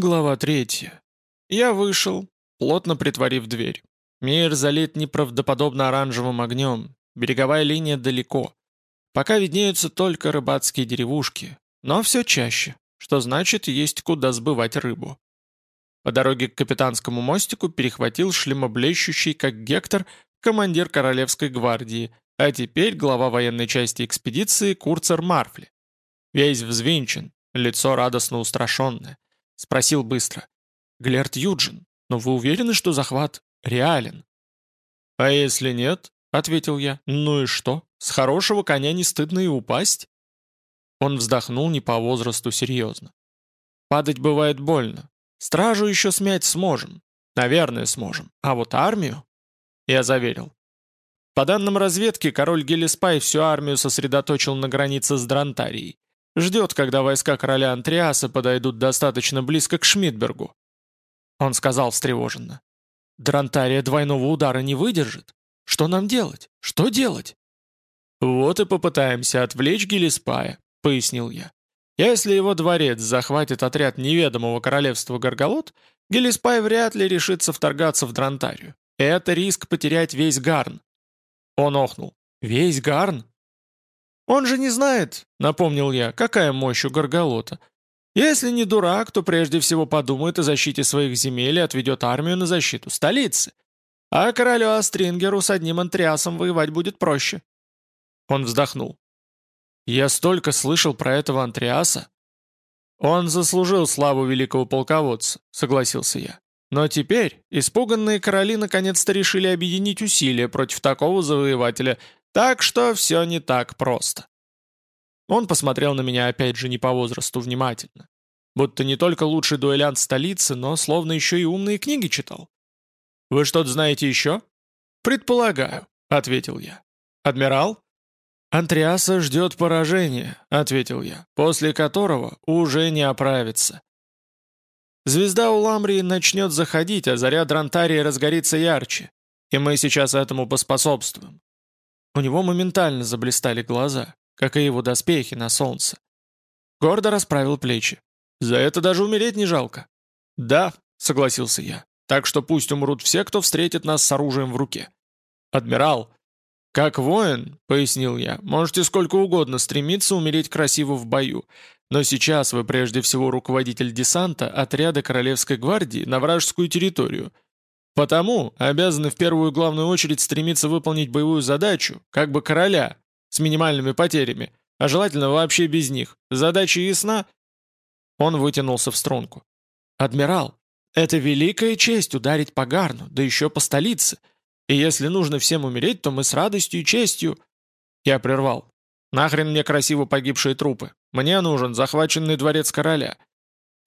Глава третья. Я вышел, плотно притворив дверь. Мир залит неправдоподобно оранжевым огнем, береговая линия далеко. Пока виднеются только рыбацкие деревушки, но все чаще, что значит, есть куда сбывать рыбу. По дороге к капитанскому мостику перехватил шлемоблещущий, как Гектор, командир Королевской гвардии, а теперь глава военной части экспедиции Курцер Марфли. Весь взвинчен, лицо радостно устрашенное. Спросил быстро. «Глерт Юджин, но вы уверены, что захват реален?» «А если нет?» — ответил я. «Ну и что? С хорошего коня не стыдно и упасть?» Он вздохнул не по возрасту серьезно. «Падать бывает больно. Стражу еще смять сможем. Наверное, сможем. А вот армию...» Я заверил. По данным разведки, король Гелиспай всю армию сосредоточил на границе с Дрантарией. Ждет, когда войска короля Антриаса подойдут достаточно близко к Шмидбергу. Он сказал встревоженно. Дрантария двойного удара не выдержит. Что нам делать? Что делать? Вот и попытаемся отвлечь Гелиспая, пояснил я. Если его дворец захватит отряд неведомого королевства Горголот, Гелиспай вряд ли решится вторгаться в Дрантарию. Это риск потерять весь Гарн. Он охнул. «Весь Гарн? «Он же не знает», — напомнил я, — «какая мощь у Горголота. Если не дурак, то прежде всего подумает о защите своих земель и отведет армию на защиту столицы. А королю Астрингеру с одним антриасом воевать будет проще». Он вздохнул. «Я столько слышал про этого антриаса». «Он заслужил славу великого полководца», — согласился я. Но теперь испуганные короли наконец-то решили объединить усилия против такого завоевателя, так что все не так просто. Он посмотрел на меня опять же не по возрасту внимательно. Будто не только лучший дуэлянт столицы, но словно еще и умные книги читал. «Вы что-то знаете еще?» «Предполагаю», — ответил я. «Адмирал?» «Антриаса ждет поражения», — ответил я, «после которого уже не оправится. Звезда у Ламрии начнет заходить, а заря Дрантарии разгорится ярче, и мы сейчас этому поспособствуем. У него моментально заблистали глаза, как и его доспехи на солнце. Гордо расправил плечи. «За это даже умереть не жалко». «Да», — согласился я. «Так что пусть умрут все, кто встретит нас с оружием в руке». «Адмирал!» «Как воин», — пояснил я, — «можете сколько угодно стремиться умереть красиво в бою, но сейчас вы прежде всего руководитель десанта отряда Королевской гвардии на вражескую территорию — Потому обязаны в первую главную очередь стремиться выполнить боевую задачу, как бы короля, с минимальными потерями, а желательно вообще без них. Задача ясна?» Он вытянулся в струнку. «Адмирал, это великая честь ударить по Гарну, да еще по столице. И если нужно всем умереть, то мы с радостью и честью...» Я прервал. «Нахрен мне красиво погибшие трупы? Мне нужен захваченный дворец короля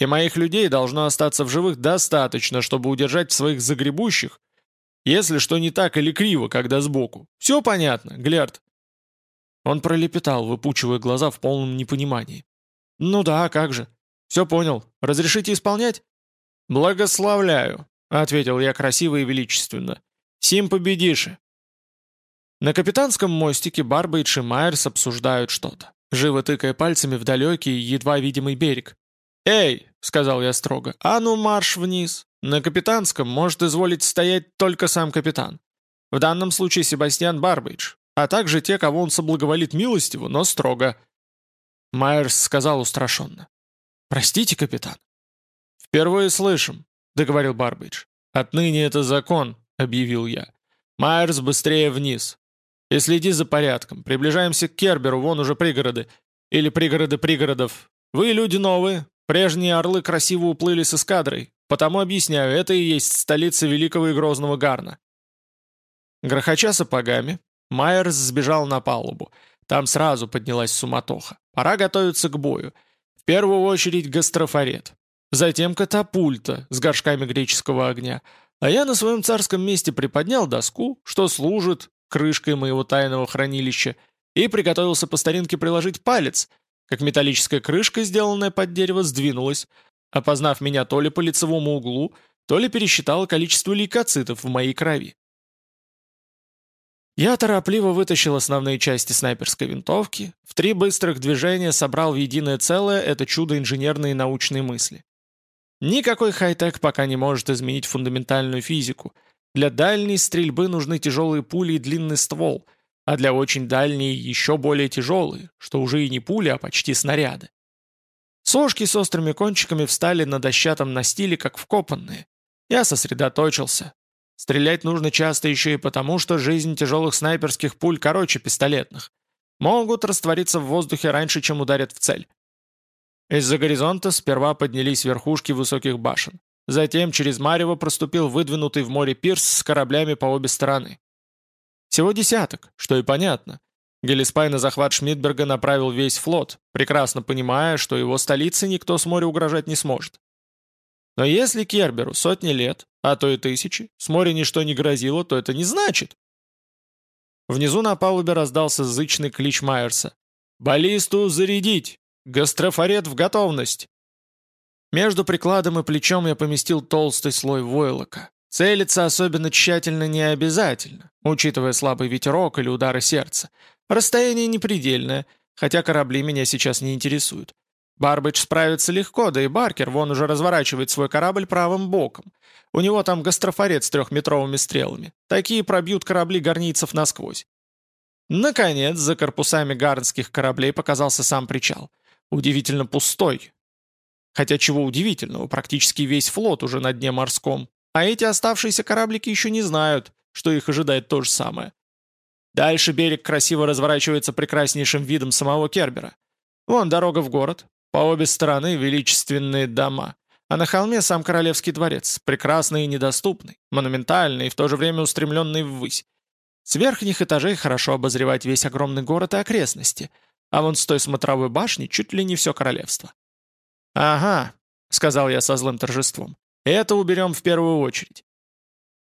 и моих людей должно остаться в живых достаточно, чтобы удержать своих загребущих, если что не так или криво, когда сбоку. Все понятно, Глярд?» Он пролепетал, выпучивая глаза в полном непонимании. «Ну да, как же. Все понял. Разрешите исполнять?» «Благословляю», — ответил я красиво и величественно. «Сим победиши». На капитанском мостике Барбейдж и Майерс обсуждают что-то, живо тыкая пальцами в далекий, едва видимый берег. «Эй!» — сказал я строго. «А ну марш вниз! На капитанском может изволить стоять только сам капитан. В данном случае Себастьян Барбейдж, а также те, кого он соблаговолит милостиво, но строго». Майерс сказал устрашенно. «Простите, капитан». «Впервые слышим», — договорил Барбейдж. «Отныне это закон», — объявил я. «Майерс, быстрее вниз. И следи за порядком. Приближаемся к Керберу, вон уже пригороды. Или пригороды пригородов. Вы люди новые, Прежние орлы красиво уплыли с эскадрой, потому объясняю, это и есть столица великого и грозного Гарна. Грохоча сапогами, Майерс сбежал на палубу. Там сразу поднялась суматоха. Пора готовиться к бою. В первую очередь гастрофорет. Затем катапульта с горшками греческого огня. А я на своем царском месте приподнял доску, что служит крышкой моего тайного хранилища, и приготовился по старинке приложить палец, как металлическая крышка, сделанная под дерево, сдвинулась, опознав меня то ли по лицевому углу, то ли пересчитала количество лейкоцитов в моей крови. Я торопливо вытащил основные части снайперской винтовки, в три быстрых движения собрал в единое целое это чудо инженерной и научной мысли. Никакой хай-тек пока не может изменить фундаментальную физику. Для дальней стрельбы нужны тяжелые пули и длинный ствол, а для очень дальней еще более тяжелые, что уже и не пули, а почти снаряды. Сошки с острыми кончиками встали на дощатом настиле, как вкопанные. Я сосредоточился. Стрелять нужно часто еще и потому, что жизнь тяжелых снайперских пуль короче пистолетных. Могут раствориться в воздухе раньше, чем ударят в цель. Из-за горизонта сперва поднялись верхушки высоких башен. Затем через Марево проступил выдвинутый в море пирс с кораблями по обе стороны. Всего десяток, что и понятно. Гелиспай на захват Шмидберга направил весь флот, прекрасно понимая, что его столице никто с моря угрожать не сможет. Но если Керберу сотни лет, а то и тысячи, с моря ничто не грозило, то это не значит. Внизу на палубе раздался зычный клич Майерса. «Баллисту зарядить! Гастрофорет в готовность!» Между прикладом и плечом я поместил толстый слой войлока. Целиться особенно тщательно не обязательно, учитывая слабый ветерок или удары сердца. Расстояние непредельное, хотя корабли меня сейчас не интересуют. Барбидж справится легко, да и Баркер вон уже разворачивает свой корабль правым боком. У него там гастрофорет с трехметровыми стрелами. Такие пробьют корабли гарнийцев насквозь. Наконец, за корпусами гарнских кораблей показался сам причал. Удивительно пустой. Хотя чего удивительного, практически весь флот уже на дне морском. А эти оставшиеся кораблики еще не знают, что их ожидает то же самое. Дальше берег красиво разворачивается прекраснейшим видом самого Кербера. Вон дорога в город, по обе стороны величественные дома, а на холме сам королевский дворец, прекрасный и недоступный, монументальный и в то же время устремленный ввысь. С верхних этажей хорошо обозревать весь огромный город и окрестности, а вон с той смотровой башни чуть ли не все королевство. «Ага», — сказал я со злым торжеством, — «это уберем в первую очередь».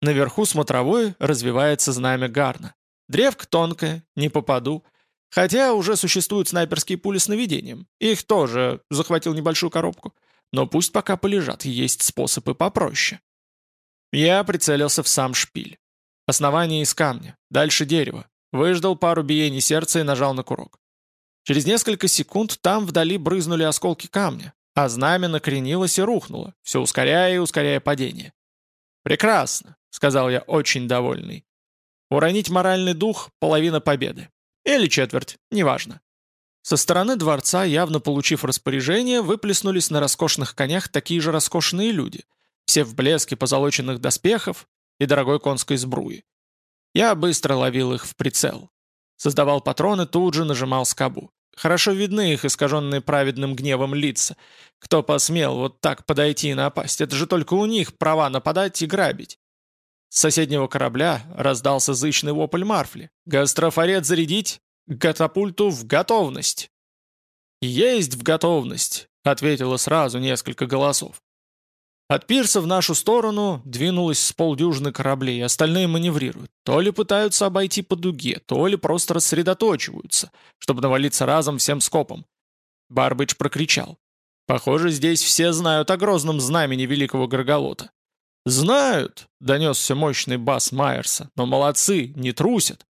Наверху смотровой развивается знамя Гарна. Древко тонкое, не попаду. Хотя уже существуют снайперские пули с наведением. Их тоже захватил небольшую коробку. Но пусть пока полежат, есть способы попроще. Я прицелился в сам шпиль. Основание из камня, дальше дерево. Выждал пару биений сердца и нажал на курок. Через несколько секунд там вдали брызнули осколки камня, а знамя накренилось и рухнуло, все ускоряя и ускоряя падение. «Прекрасно», — сказал я, очень довольный. Уронить моральный дух – половина победы. Или четверть, неважно. Со стороны дворца, явно получив распоряжение, выплеснулись на роскошных конях такие же роскошные люди, все в блеске позолоченных доспехов и дорогой конской сбруи. Я быстро ловил их в прицел. Создавал патроны, тут же нажимал скобу. Хорошо видны их искаженные праведным гневом лица. Кто посмел вот так подойти и напасть? Это же только у них права нападать и грабить. С соседнего корабля раздался зычный вопль Марфли. «Гастрофорет зарядить! Катапульту в готовность!» «Есть в готовность!» — ответило сразу несколько голосов. От пирса в нашу сторону двинулось с полдюжины кораблей, остальные маневрируют. То ли пытаются обойти по дуге, то ли просто рассредоточиваются, чтобы навалиться разом всем скопом. Барбыч прокричал. «Похоже, здесь все знают о грозном знамени великого Горголота. «Знают», — донесся мощный бас Майерса, — «но молодцы, не трусят».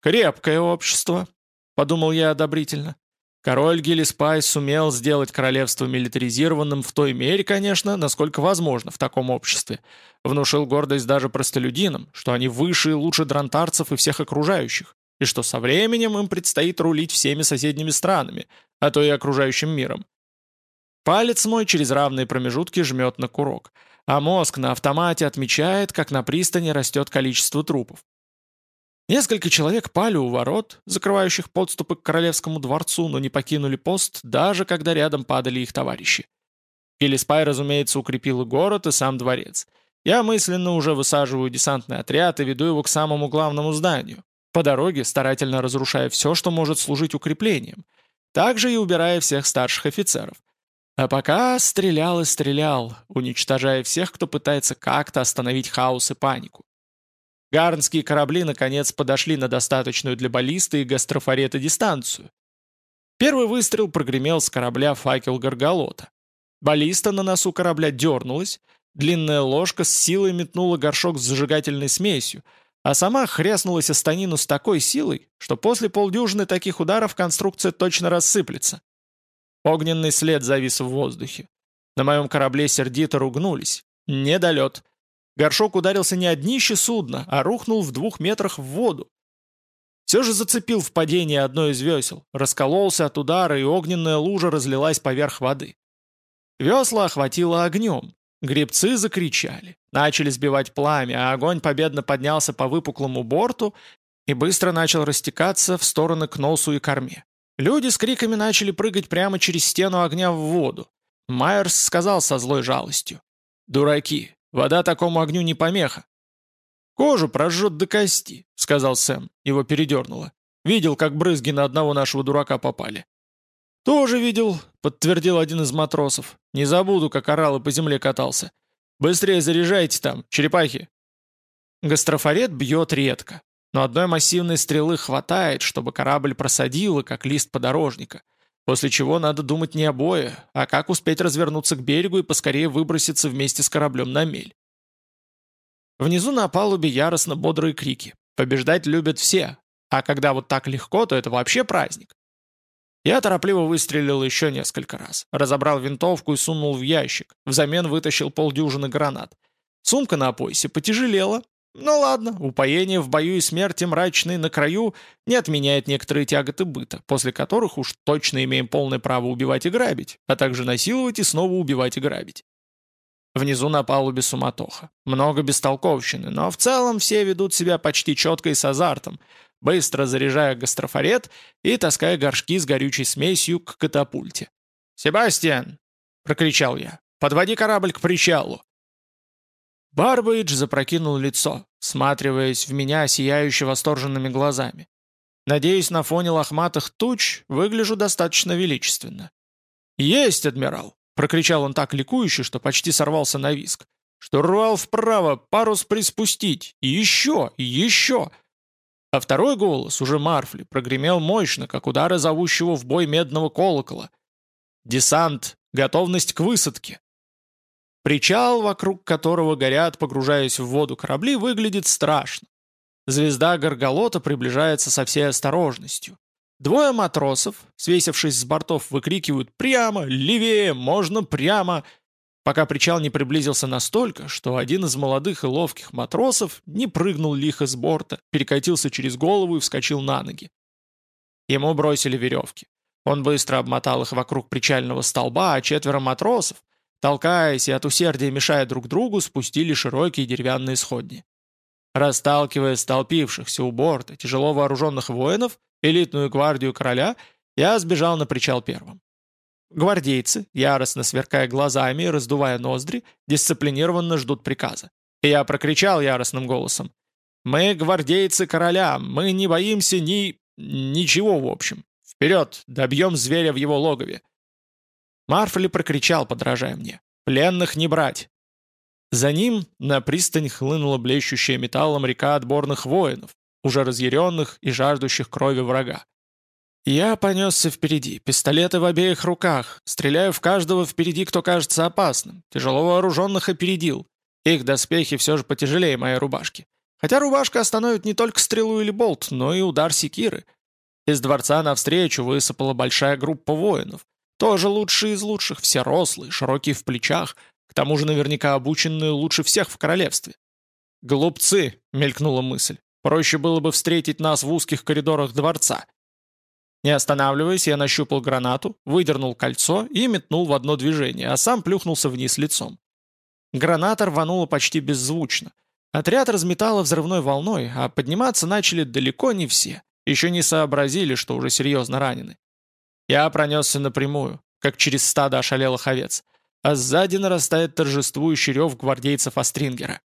«Крепкое общество», — подумал я одобрительно. Король Гелиспай сумел сделать королевство милитаризированным в той мере, конечно, насколько возможно в таком обществе. Внушил гордость даже простолюдинам, что они выше и лучше дрантарцев и всех окружающих, и что со временем им предстоит рулить всеми соседними странами, а то и окружающим миром. Палец мой через равные промежутки жмет на курок — а мозг на автомате отмечает, как на пристани растет количество трупов. Несколько человек пали у ворот, закрывающих подступы к королевскому дворцу, но не покинули пост, даже когда рядом падали их товарищи. Гелиспай, разумеется, укрепил город, и сам дворец. Я мысленно уже высаживаю десантный отряд и веду его к самому главному зданию, по дороге старательно разрушая все, что может служить укреплением, также и убирая всех старших офицеров – а пока стрелял и стрелял, уничтожая всех, кто пытается как-то остановить хаос и панику. Гарнские корабли наконец подошли на достаточную для баллисты и гастрофорета дистанцию. Первый выстрел прогремел с корабля факел Горголота. Баллиста на носу корабля дернулась, длинная ложка с силой метнула горшок с зажигательной смесью, а сама хряснулась о станину с такой силой, что после полдюжины таких ударов конструкция точно рассыплется. Огненный след завис в воздухе. На моем корабле сердито ругнулись. Недолет. Горшок ударился не о днище судна, а рухнул в двух метрах в воду. Все же зацепил в падении одно из весел, раскололся от удара, и огненная лужа разлилась поверх воды. Весла охватило огнем. Гребцы закричали, начали сбивать пламя, а огонь победно поднялся по выпуклому борту и быстро начал растекаться в стороны к носу и корме. Люди с криками начали прыгать прямо через стену огня в воду. Майерс сказал со злой жалостью. «Дураки, вода такому огню не помеха». «Кожу прожжет до кости», — сказал Сэм. Его передернуло. «Видел, как брызги на одного нашего дурака попали». «Тоже видел», — подтвердил один из матросов. «Не забуду, как орал и по земле катался. Быстрее заряжайте там, черепахи!» Гастрофорет бьет редко, но одной массивной стрелы хватает, чтобы корабль просадило, как лист подорожника, после чего надо думать не о бое, а как успеть развернуться к берегу и поскорее выброситься вместе с кораблем на мель. Внизу на палубе яростно бодрые крики. Побеждать любят все, а когда вот так легко, то это вообще праздник. Я торопливо выстрелил еще несколько раз, разобрал винтовку и сунул в ящик, взамен вытащил полдюжины гранат. Сумка на поясе потяжелела. Ну ладно, упоение в бою и смерти мрачной на краю не отменяет некоторые тяготы быта, после которых уж точно имеем полное право убивать и грабить, а также насиловать и снова убивать и грабить. Внизу на палубе суматоха. Много бестолковщины, но в целом все ведут себя почти четко и с азартом, быстро заряжая гастрофорет и таская горшки с горючей смесью к катапульте. «Себастьян!» — прокричал я. «Подводи корабль к причалу!» Барбейдж запрокинул лицо, всматриваясь в меня сияюще восторженными глазами. Надеюсь, на фоне лохматых туч выгляжу достаточно величественно. «Есть, адмирал!» — прокричал он так ликующе, что почти сорвался на виск. «Штурвал вправо, парус приспустить! И еще, и еще!» А второй голос, уже Марфли, прогремел мощно, как удары зовущего в бой медного колокола. «Десант! Готовность к высадке!» Причал, вокруг которого горят, погружаясь в воду корабли, выглядит страшно. Звезда Горголота приближается со всей осторожностью. Двое матросов, свесившись с бортов, выкрикивают «Прямо! Левее! Можно прямо!» пока причал не приблизился настолько, что один из молодых и ловких матросов не прыгнул лихо с борта, перекатился через голову и вскочил на ноги. Ему бросили веревки. Он быстро обмотал их вокруг причального столба, а четверо матросов, толкаясь и от усердия мешая друг другу, спустили широкие деревянные сходни. Расталкивая столпившихся у борта тяжело вооруженных воинов, элитную гвардию короля, я сбежал на причал первым. Гвардейцы, яростно сверкая глазами и раздувая ноздри, дисциплинированно ждут приказа. И я прокричал яростным голосом. «Мы гвардейцы короля, мы не боимся ни... ничего в общем. Вперед, добьем зверя в его логове!» Марфли прокричал, подражая мне. «Пленных не брать!» За ним на пристань хлынула блещущая металлом река отборных воинов, уже разъяренных и жаждущих крови врага. Я понесся впереди, пистолеты в обеих руках, стреляю в каждого впереди, кто кажется опасным. Тяжело вооруженных опередил. Их доспехи все же потяжелее моей рубашки. Хотя рубашка остановит не только стрелу или болт, но и удар секиры. Из дворца навстречу высыпала большая группа воинов. Тоже лучшие из лучших, все рослые, широкие в плечах, к тому же наверняка обученные лучше всех в королевстве. «Глупцы!» — мелькнула мысль. «Проще было бы встретить нас в узких коридорах дворца». Не останавливаясь, я нащупал гранату, выдернул кольцо и метнул в одно движение, а сам плюхнулся вниз лицом. Граната рванула почти беззвучно. Отряд разметало взрывной волной, а подниматься начали далеко не все. Еще не сообразили, что уже серьезно ранены. Я пронесся напрямую, как через стадо ошалелых овец, а сзади нарастает торжествующий рев гвардейцев Астрингера.